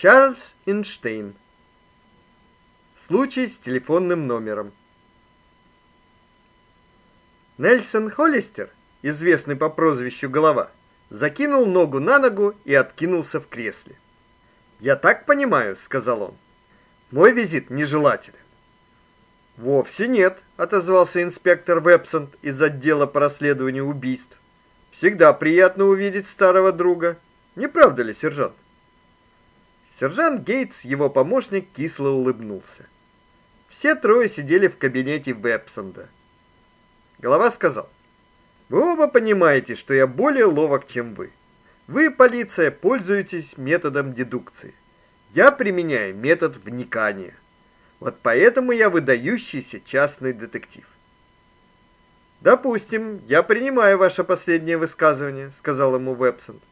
Чарльз Эйнштейн. Случай с телефонным номером. Нельсон Холлистер, известный по прозвищу Голова, закинул ногу на ногу и откинулся в кресле. "Я так понимаю", сказал он. "Мой визит нежелателен". "Вовсе нет", отозвался инспектор Вебсент из отдела по расследованию убийств. "Всегда приятно увидеть старого друга. Не правда ли, сержант?" Сержант Гейтс, его помощник, кисло улыбнулся. Все трое сидели в кабинете Вебсенда. Голова сказал: "Вы оба понимаете, что я более ловок, чем вы. Вы, полиция, пользуетесь методом дедукции. Я применяю метод вникания. Вот поэтому я выдающийся частный детектив. Допустим, я принимаю ваше последнее высказывание, сказал ему Вебсент.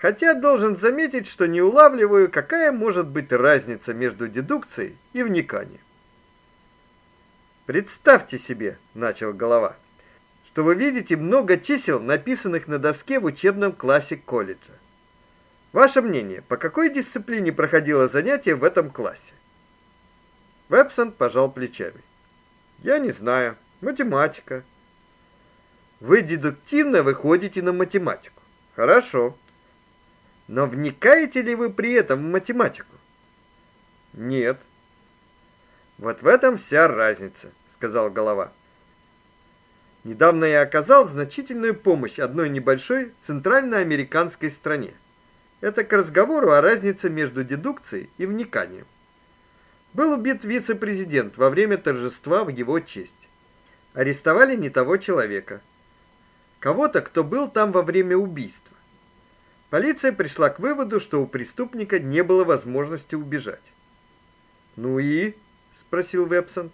Хотя должен заметить, что не улавливаю, какая может быть разница между дедукцией и вниканием. Представьте себе, начал голова, что вы видите много чисел, написанных на доске в учебном классе колледжа. Ваше мнение, по какой дисциплине проходило занятие в этом классе? Вебсон пожал плечами. Я не знаю, математика. Вы дедуктивно выходите на математику. Хорошо. Но вникаете ли вы при этом в математику? Нет. Вот в этом вся разница, сказал голова. Недавно я оказал значительную помощь одной небольшой центральноамериканской стране. Это к разговору о разнице между дедукцией и вниканием. Был убит вице-президент во время торжества в его честь. Арестовали не того человека. Кого-то, кто был там во время убийства. Полиция пришла к выводу, что у преступника не было возможности убежать. "Ну и?" спросил Вебсент.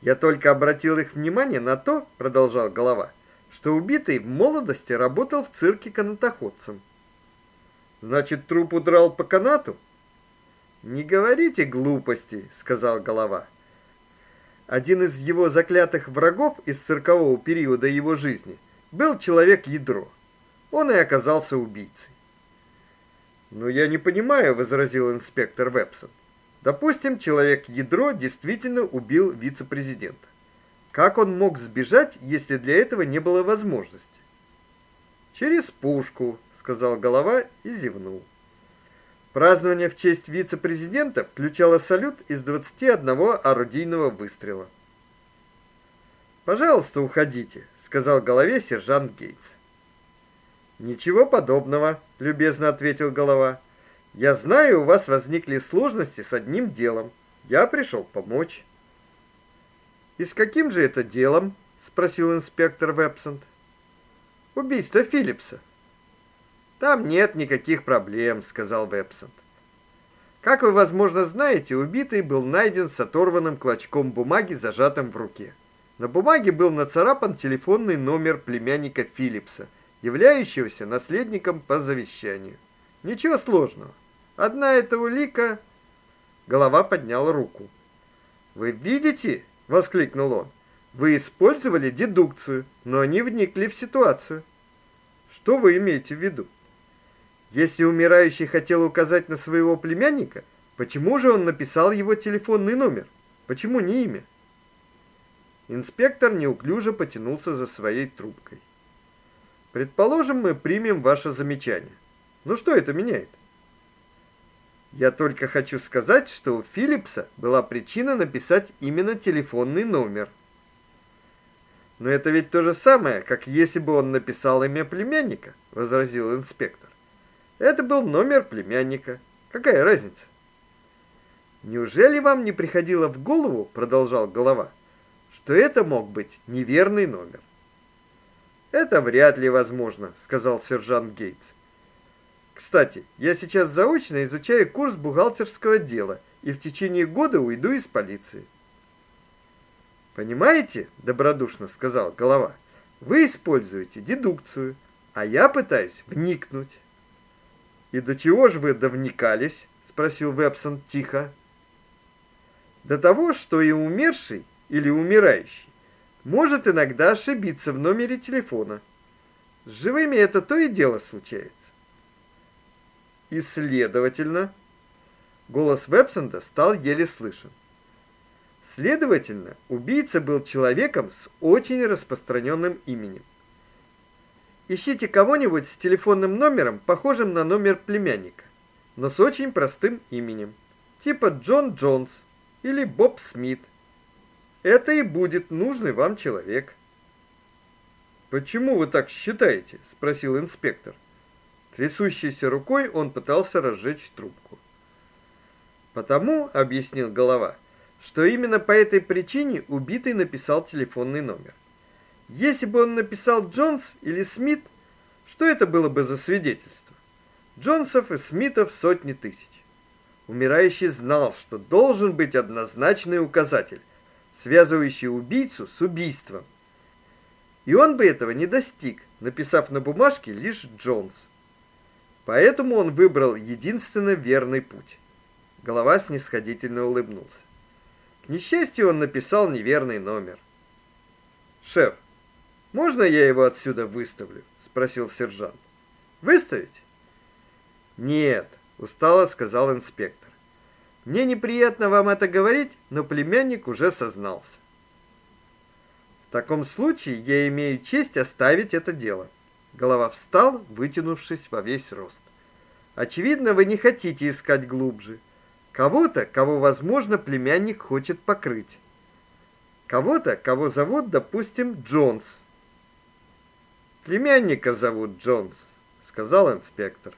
"Я только обратил их внимание на то", продолжал голова, "что убитый в молодости работал в цирке канатоходцем. Значит, труп удрал по канату?" "Не говорите глупостей", сказал голова. Один из его заклятых врагов из циркового периода его жизни был человек-ядро он и оказался убийцей. "Но я не понимаю", возразил инспектор Вебсон. "Допустим, человек-ядро действительно убил вице-президента. Как он мог сбежать, если для этого не было возможности?" "Через пушку", сказал голова и зевнул. Празднование в честь вице-президента включало салют из 21 орудийного выстрела. "Пожалуйста, уходите", сказал голове сержант Гейтс. Ничего подобного, любезно ответил голова. Я знаю, у вас возникли сложности с одним делом. Я пришел помочь. И с каким же это делом? спросил инспектор Вебсент. Убийство Филлипса. Там нет никаких проблем, сказал Вебсент. Как вы, возможно, знаете, убитый был найден с оторванным клочком бумаги, зажатым в руке. На бумаге был нацарапан телефонный номер племянника Филлипса являющегося наследником по завещанию. Ничего сложного. Одна эта улика Голова поднял руку. Вы видите? воскликнул он. Вы использовали дедукцию, но не вникли в ситуацию. Что вы имеете в виду? Если умирающий хотел указать на своего племянника, почему же он написал его телефонный номер? Почему не имя? Инспектор неуклюже потянулся за своей трубкой. Предположим, мы примем ваше замечание. Ну что это меняет? Я только хочу сказать, что у Филлипса была причина написать именно телефонный номер. Но это ведь то же самое, как если бы он написал имя племянника, возразил инспектор. Это был номер племянника. Какая разница? Неужели вам не приходило в голову, продолжал голова, что это мог быть неверный номер? Это вряд ли возможно, сказал сержант Гейтс. Кстати, я сейчас заочно изучаю курс бухгалтерского дела и в течение года уйду из полиции. Понимаете, добродушно сказал голова. Вы используете дедукцию, а я пытаюсь вникнуть. И до чего же вы довникались? спросил Вебсон тихо. До того, что и умерший или умирающий может иногда ошибиться в номере телефона. С живыми это то и дело случается. И следовательно, голос Вебсенда стал еле слышен. Следовательно, убийца был человеком с очень распространенным именем. Ищите кого-нибудь с телефонным номером, похожим на номер племянника, но с очень простым именем, типа Джон Джонс или Боб Смит. Это и будет нужный вам человек. Почему вы так считаете? спросил инспектор. Трясущейся рукой он пытался разжечь трубку. Потому, объяснил голова, что именно по этой причине убитый написал телефонный номер. Если бы он написал Джонс или Смит, что это было бы за свидетельство? Джонсов и Смитов сотни тысяч. Умирающий знал, что должен быть однозначный указатель, связывающий убийцу с убийством. И он бы этого не достиг, написав на бумажке лишь Джонс. Поэтому он выбрал единственно верный путь. Голова снисходительно улыбнулся. К несчастью, он написал неверный номер. Шеф, можно я его отсюда выставлю? спросил сержант. Выставить? Нет, устало сказал инспектор. Мне неприятно вам это говорить, но племянник уже сознался. В таком случае я имею честь оставить это дело. Голова встал, вытянувшись во весь рост. Очевидно, вы не хотите искать глубже. Кого-то, кого, возможно, племянник хочет покрыть. Кого-то, кого зовут, допустим, Джонс. Племянника зовут Джонс, сказал инспектор.